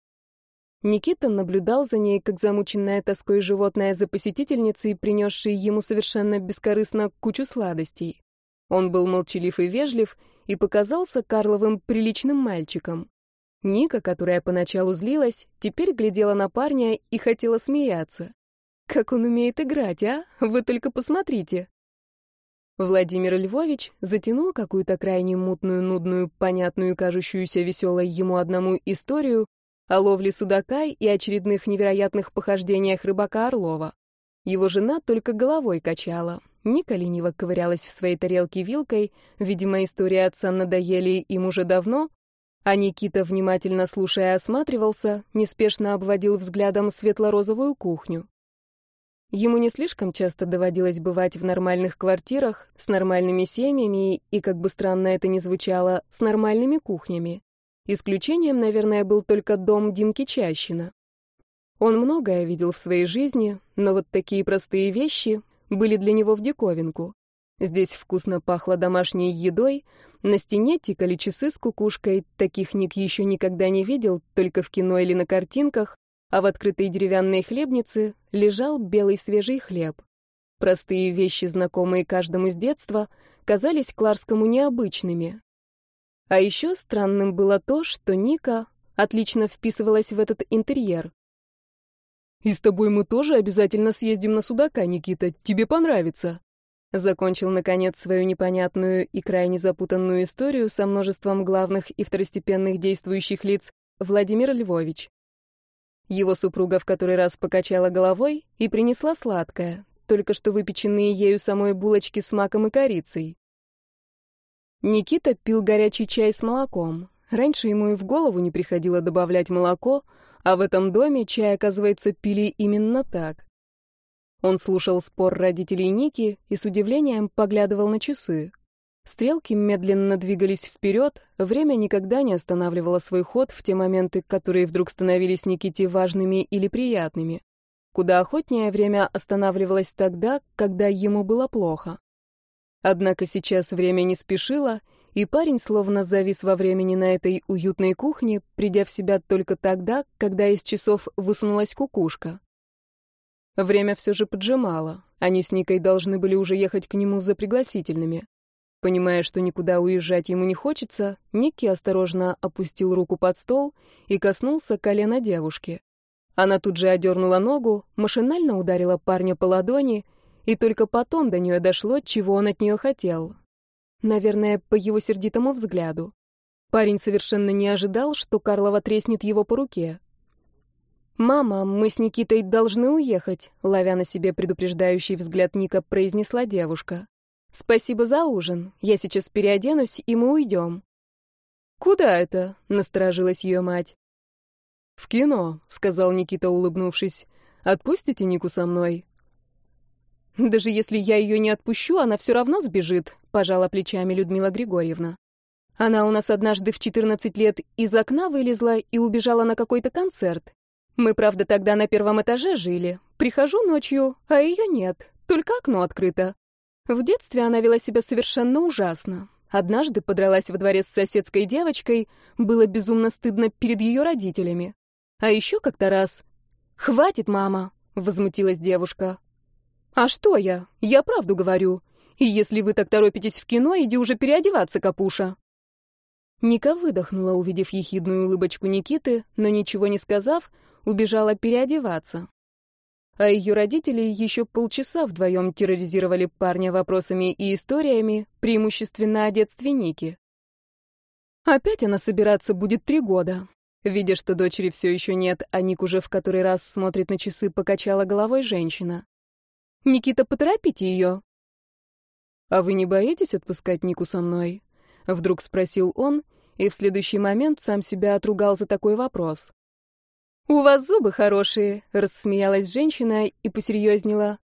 Никита наблюдал за ней, как замученная тоской животное за посетительницей, принесшей ему совершенно бескорыстно кучу сладостей. Он был молчалив и вежлив, и показался Карловым приличным мальчиком. Ника, которая поначалу злилась, теперь глядела на парня и хотела смеяться. Как он умеет играть, а? Вы только посмотрите. Владимир Львович затянул какую-то крайне мутную, нудную, понятную, кажущуюся веселой ему одному историю о ловле судака и очередных невероятных похождениях рыбака Орлова. Его жена только головой качала. Ника лениво ковырялась в своей тарелке вилкой, видимо, история отца надоели им уже давно, а Никита, внимательно слушая, осматривался, неспешно обводил взглядом светло-розовую кухню. Ему не слишком часто доводилось бывать в нормальных квартирах, с нормальными семьями и, как бы странно это ни звучало, с нормальными кухнями. Исключением, наверное, был только дом Димки Чащина. Он многое видел в своей жизни, но вот такие простые вещи были для него в диковинку. Здесь вкусно пахло домашней едой, на стене тикали часы с кукушкой, таких Ник еще никогда не видел, только в кино или на картинках, а в открытой деревянной хлебнице лежал белый свежий хлеб. Простые вещи, знакомые каждому с детства, казались Кларскому необычными. А еще странным было то, что Ника отлично вписывалась в этот интерьер. «И с тобой мы тоже обязательно съездим на судака, Никита. Тебе понравится». Закончил, наконец, свою непонятную и крайне запутанную историю со множеством главных и второстепенных действующих лиц Владимир Львович. Его супруга в который раз покачала головой и принесла сладкое, только что выпеченные ею самой булочки с маком и корицей. Никита пил горячий чай с молоком. Раньше ему и в голову не приходило добавлять молоко, а в этом доме чай, оказывается, пили именно так. Он слушал спор родителей Ники и с удивлением поглядывал на часы. Стрелки медленно двигались вперед, время никогда не останавливало свой ход в те моменты, которые вдруг становились Никите важными или приятными. Куда охотнее время останавливалось тогда, когда ему было плохо. Однако сейчас время не спешило, и парень словно завис во времени на этой уютной кухне, придя в себя только тогда, когда из часов высунулась кукушка. Время все же поджимало. Они с Никой должны были уже ехать к нему за пригласительными. Понимая, что никуда уезжать ему не хочется, Ники осторожно опустил руку под стол и коснулся колена девушки. Она тут же одернула ногу, машинально ударила парня по ладони, и только потом до нее дошло, чего он от нее хотел. Наверное, по его сердитому взгляду. Парень совершенно не ожидал, что Карлова треснет его по руке. «Мама, мы с Никитой должны уехать», — ловя на себе предупреждающий взгляд Ника, произнесла девушка. «Спасибо за ужин. Я сейчас переоденусь, и мы уйдем». «Куда это?» — насторожилась ее мать. «В кино», — сказал Никита, улыбнувшись. «Отпустите Нику со мной?» Даже если я ее не отпущу, она все равно сбежит, пожала плечами Людмила Григорьевна. Она у нас однажды в 14 лет из окна вылезла и убежала на какой-то концерт. Мы, правда, тогда на первом этаже жили. Прихожу ночью, а ее нет, только окно открыто. В детстве она вела себя совершенно ужасно. Однажды подралась во дворе с соседской девочкой, было безумно стыдно перед ее родителями. А еще как-то раз... «Хватит, мама!» — возмутилась девушка. «А что я? Я правду говорю. И если вы так торопитесь в кино, иди уже переодеваться, капуша». Ника выдохнула, увидев ехидную улыбочку Никиты, но ничего не сказав, убежала переодеваться. А ее родители еще полчаса вдвоем терроризировали парня вопросами и историями, преимущественно о детстве Ники. Опять она собираться будет три года. Видя, что дочери все еще нет, а Ник уже в который раз смотрит на часы, покачала головой женщина. «Никита, поторопите ее!» «А вы не боитесь отпускать Нику со мной?» Вдруг спросил он, и в следующий момент сам себя отругал за такой вопрос. «У вас зубы хорошие», — рассмеялась женщина и посерьезнела.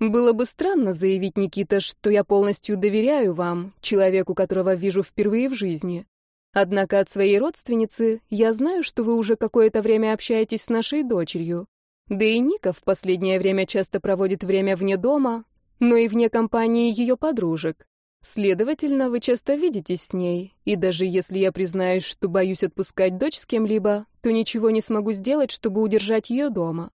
«Было бы странно заявить, Никита, что я полностью доверяю вам, человеку, которого вижу впервые в жизни. Однако от своей родственницы я знаю, что вы уже какое-то время общаетесь с нашей дочерью. Да и Ника в последнее время часто проводит время вне дома, но и вне компании ее подружек. Следовательно, вы часто видитесь с ней, и даже если я признаюсь, что боюсь отпускать дочь с кем-либо, то ничего не смогу сделать, чтобы удержать ее дома.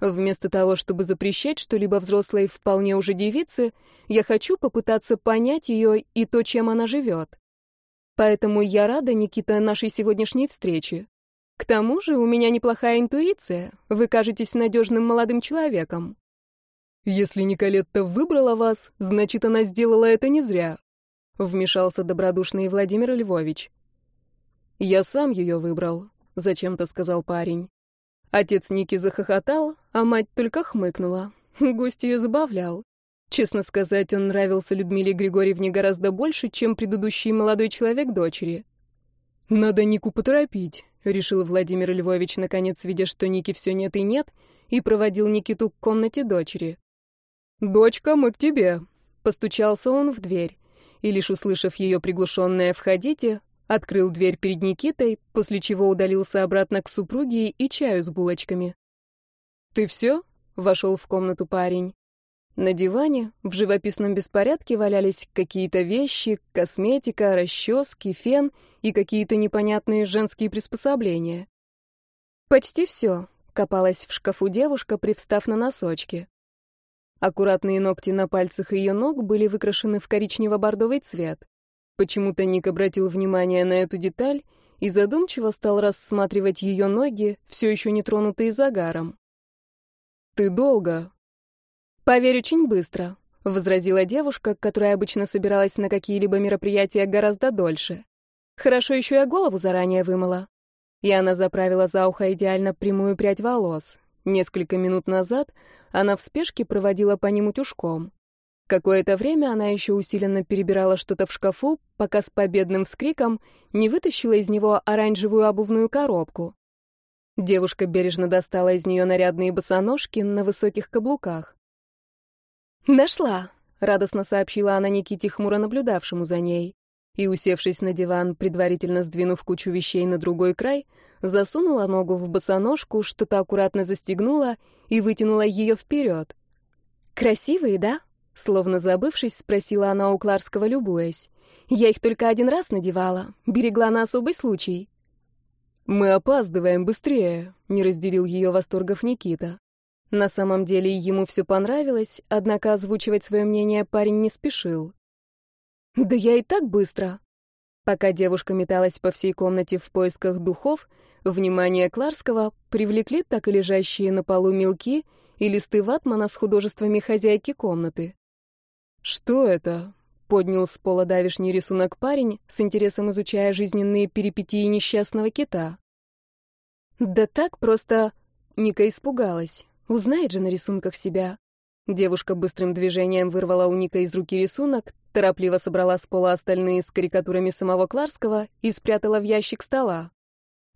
Вместо того, чтобы запрещать что-либо взрослой вполне уже девице, я хочу попытаться понять ее и то, чем она живет. Поэтому я рада, Никита, нашей сегодняшней встрече. К тому же у меня неплохая интуиция. Вы кажетесь надежным молодым человеком. «Если Николетта выбрала вас, значит, она сделала это не зря», — вмешался добродушный Владимир Львович. «Я сам ее выбрал», — зачем-то сказал парень. Отец Ники захохотал, а мать только хмыкнула. Гость ее забавлял. Честно сказать, он нравился Людмиле Григорьевне гораздо больше, чем предыдущий молодой человек дочери. «Надо Нику поторопить», — решил Владимир Львович, наконец, видя, что Ники все нет и нет, и проводил Никиту к комнате дочери. «Дочка, мы к тебе!» Постучался он в дверь, и лишь услышав ее приглушенное «входите», открыл дверь перед Никитой, после чего удалился обратно к супруге и чаю с булочками. «Ты все?» — вошел в комнату парень. На диване в живописном беспорядке валялись какие-то вещи, косметика, расчески, фен и какие-то непонятные женские приспособления. «Почти все», — копалась в шкафу девушка, привстав на носочки. Аккуратные ногти на пальцах ее ног были выкрашены в коричнево-бордовый цвет. Почему-то Ник обратил внимание на эту деталь и задумчиво стал рассматривать ее ноги, все еще не тронутые загаром. «Ты долго?» «Поверь, очень быстро», — возразила девушка, которая обычно собиралась на какие-либо мероприятия гораздо дольше. «Хорошо еще я голову заранее вымыла». И она заправила за ухо идеально прямую прядь волос. Несколько минут назад она в спешке проводила по ним утюжком. Какое-то время она еще усиленно перебирала что-то в шкафу, пока с победным вскриком не вытащила из него оранжевую обувную коробку. Девушка бережно достала из нее нарядные босоножки на высоких каблуках. «Нашла!» — радостно сообщила она Никите, хмуро наблюдавшему за ней. И, усевшись на диван, предварительно сдвинув кучу вещей на другой край, засунула ногу в босоножку, что-то аккуратно застегнула и вытянула ее вперед. «Красивые, да?» — словно забывшись, спросила она у Кларского, любуясь. «Я их только один раз надевала, берегла на особый случай». «Мы опаздываем быстрее», — не разделил ее восторгов Никита. На самом деле ему все понравилось, однако озвучивать свое мнение парень не спешил. «Да я и так быстро». Пока девушка металась по всей комнате в поисках духов, Внимание Кларского привлекли так и лежащие на полу мелки и листы ватмана с художествами хозяйки комнаты. «Что это?» — поднял с пола давишний рисунок парень, с интересом изучая жизненные перипетии несчастного кита. «Да так просто...» — Ника испугалась. Узнает же на рисунках себя. Девушка быстрым движением вырвала у Ника из руки рисунок, торопливо собрала с пола остальные с карикатурами самого Кларского и спрятала в ящик стола.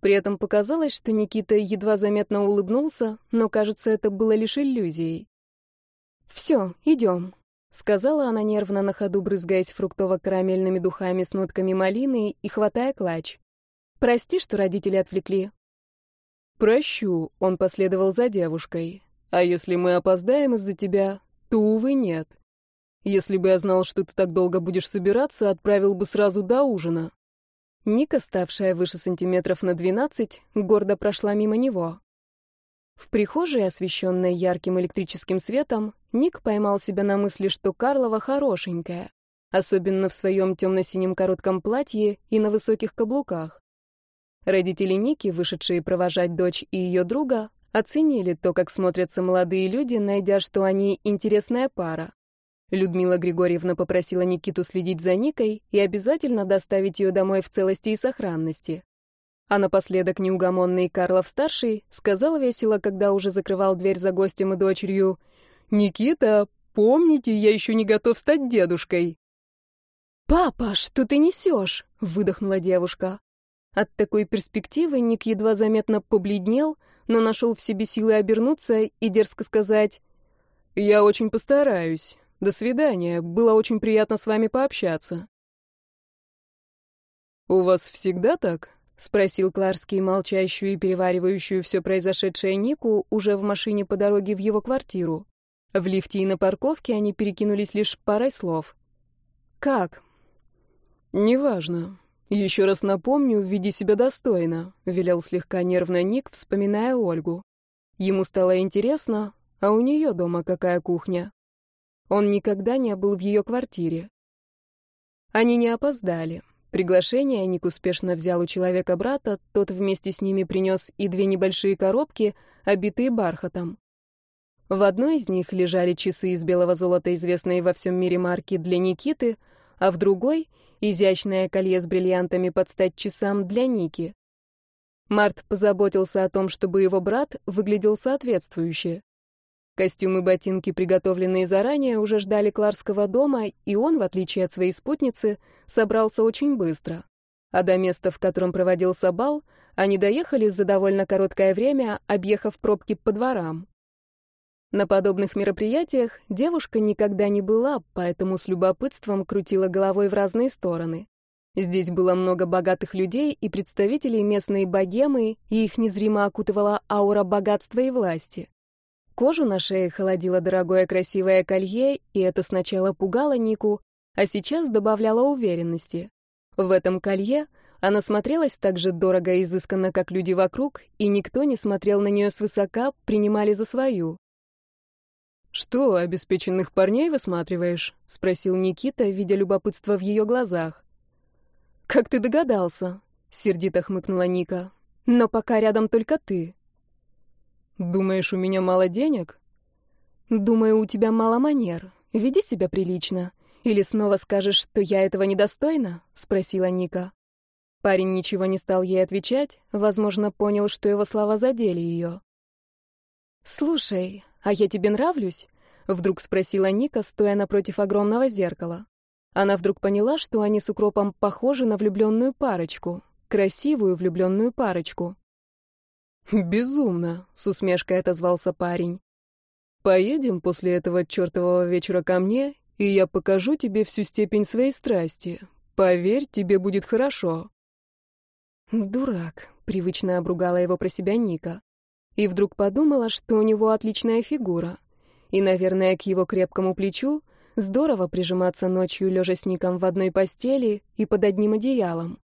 При этом показалось, что Никита едва заметно улыбнулся, но, кажется, это было лишь иллюзией. Все, идем, сказала она нервно на ходу, брызгаясь фруктово-карамельными духами с нотками малины и хватая клатч. Прости, что родители отвлекли. Прощу, он последовал за девушкой. А если мы опоздаем из-за тебя, то, увы, нет. Если бы я знал, что ты так долго будешь собираться, отправил бы сразу до ужина. Ника, ставшая выше сантиметров на двенадцать, гордо прошла мимо него. В прихожей, освещенной ярким электрическим светом, Ник поймал себя на мысли, что Карлова хорошенькая, особенно в своем темно-синем коротком платье и на высоких каблуках. Родители Ники, вышедшие провожать дочь и ее друга, оценили то, как смотрятся молодые люди, найдя, что они интересная пара. Людмила Григорьевна попросила Никиту следить за Никой и обязательно доставить ее домой в целости и сохранности. А напоследок неугомонный Карлов-старший сказал весело, когда уже закрывал дверь за гостем и дочерью, «Никита, помните, я еще не готов стать дедушкой». «Папа, что ты несешь?» — выдохнула девушка. От такой перспективы Ник едва заметно побледнел, но нашел в себе силы обернуться и дерзко сказать, «Я очень постараюсь. До свидания. Было очень приятно с вами пообщаться. У вас всегда так? Спросил Кларский, молчащую и переваривающую все произошедшее Нику, уже в машине по дороге в его квартиру. В лифте и на парковке они перекинулись лишь парой слов. Как? Неважно. Еще раз напомню, веди себя достойно, велел слегка нервно Ник, вспоминая Ольгу. Ему стало интересно, а у нее дома какая кухня? Он никогда не был в ее квартире. Они не опоздали. Приглашение Ник успешно взял у человека брата, тот вместе с ними принес и две небольшие коробки, обитые бархатом. В одной из них лежали часы из белого золота, известные во всем мире марки для Никиты, а в другой — изящное колье с бриллиантами под стать часам для Ники. Март позаботился о том, чтобы его брат выглядел соответствующе. Костюмы и ботинки, приготовленные заранее, уже ждали Кларского дома, и он, в отличие от своей спутницы, собрался очень быстро. А до места, в котором проводился бал, они доехали за довольно короткое время, объехав пробки по дворам. На подобных мероприятиях девушка никогда не была, поэтому с любопытством крутила головой в разные стороны. Здесь было много богатых людей и представителей местной богемы, и их незримо окутывала аура богатства и власти. Кожу на шее холодило дорогое красивое колье, и это сначала пугало Нику, а сейчас добавляло уверенности. В этом колье она смотрелась так же дорого и изысканно, как люди вокруг, и никто не смотрел на нее свысока, принимали за свою. «Что, обеспеченных парней высматриваешь?» — спросил Никита, видя любопытство в ее глазах. «Как ты догадался?» — сердито хмыкнула Ника. «Но пока рядом только ты». «Думаешь, у меня мало денег?» «Думаю, у тебя мало манер. Веди себя прилично. Или снова скажешь, что я этого недостойна?» — спросила Ника. Парень ничего не стал ей отвечать, возможно, понял, что его слова задели ее. «Слушай, а я тебе нравлюсь?» — вдруг спросила Ника, стоя напротив огромного зеркала. Она вдруг поняла, что они с укропом похожи на влюбленную парочку, красивую влюбленную парочку. «Безумно», — с усмешкой отозвался парень. «Поедем после этого чертового вечера ко мне, и я покажу тебе всю степень своей страсти. Поверь, тебе будет хорошо». «Дурак», — привычно обругала его про себя Ника. И вдруг подумала, что у него отличная фигура. И, наверное, к его крепкому плечу здорово прижиматься ночью, лежа с Ником в одной постели и под одним одеялом.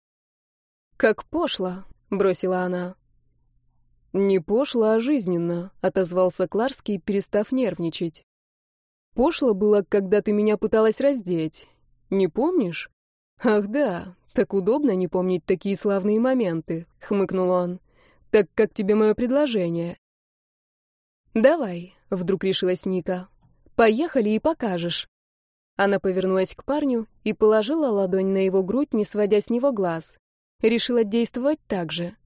«Как пошло», — бросила она. «Не пошло, а жизненно», — отозвался Кларский, перестав нервничать. «Пошло было, когда ты меня пыталась раздеть. Не помнишь?» «Ах да, так удобно не помнить такие славные моменты», — хмыкнул он. «Так как тебе мое предложение?» «Давай», — вдруг решилась Ника. «Поехали и покажешь». Она повернулась к парню и положила ладонь на его грудь, не сводя с него глаз. Решила действовать так же.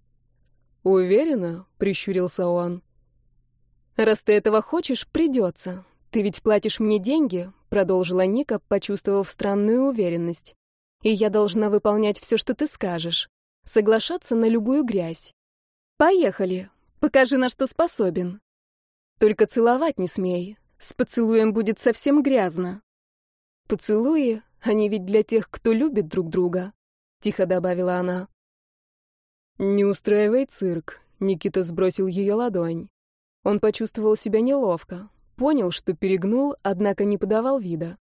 «Уверена?» — прищурился он. «Раз ты этого хочешь, придется. Ты ведь платишь мне деньги», — продолжила Ника, почувствовав странную уверенность. «И я должна выполнять все, что ты скажешь. Соглашаться на любую грязь. Поехали. Покажи, на что способен. Только целовать не смей. С поцелуем будет совсем грязно. Поцелуи, они ведь для тех, кто любит друг друга, тихо добавила она. Не устраивай цирк, Никита сбросил ее ладонь. Он почувствовал себя неловко, понял, что перегнул, однако не подавал вида.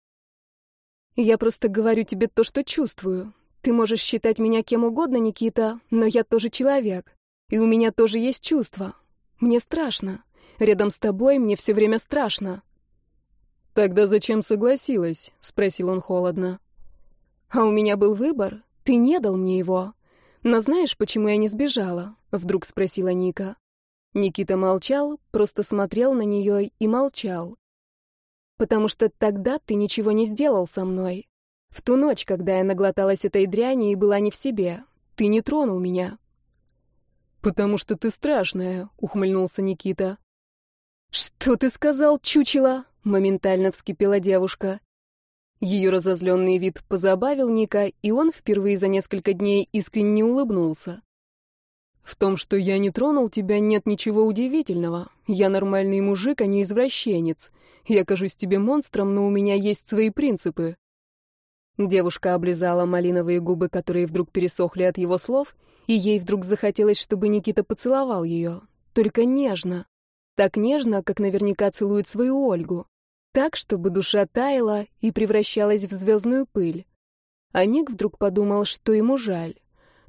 Я просто говорю тебе то, что чувствую. Ты можешь считать меня кем угодно, Никита, но я тоже человек. И у меня тоже есть чувства. Мне страшно. Рядом с тобой мне все время страшно. Тогда зачем согласилась? спросил он холодно. А у меня был выбор. Ты не дал мне его. Но знаешь, почему я не сбежала? вдруг спросила Ника. Никита молчал, просто смотрел на нее и молчал. Потому что тогда ты ничего не сделал со мной. В ту ночь, когда я наглоталась этой дряни и была не в себе, ты не тронул меня. Потому что ты страшная, ухмыльнулся Никита. Что ты сказал, чучело? Моментально вскипела девушка. Ее разозленный вид позабавил Ника, и он впервые за несколько дней искренне улыбнулся. В том, что я не тронул тебя, нет ничего удивительного. Я нормальный мужик, а не извращенец. Я кажусь тебе монстром, но у меня есть свои принципы. Девушка облизала малиновые губы, которые вдруг пересохли от его слов, и ей вдруг захотелось, чтобы Никита поцеловал ее. Только нежно. Так нежно, как наверняка целует свою Ольгу так, чтобы душа таяла и превращалась в звездную пыль. А Ник вдруг подумал, что ему жаль.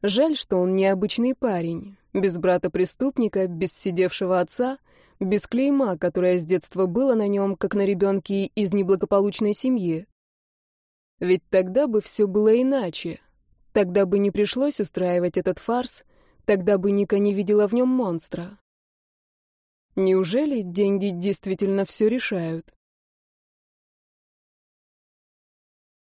Жаль, что он необычный парень, без брата-преступника, без сидевшего отца, без клейма, которое с детства было на нем, как на ребенке из неблагополучной семьи. Ведь тогда бы все было иначе. Тогда бы не пришлось устраивать этот фарс, тогда бы Ника не видела в нем монстра. Неужели деньги действительно все решают?